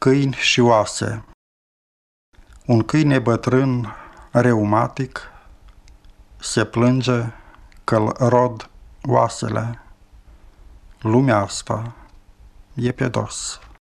Câini și oase Un câine bătrân, reumatic, se plânge că-l rod oasele. Lumea asta e pe dos.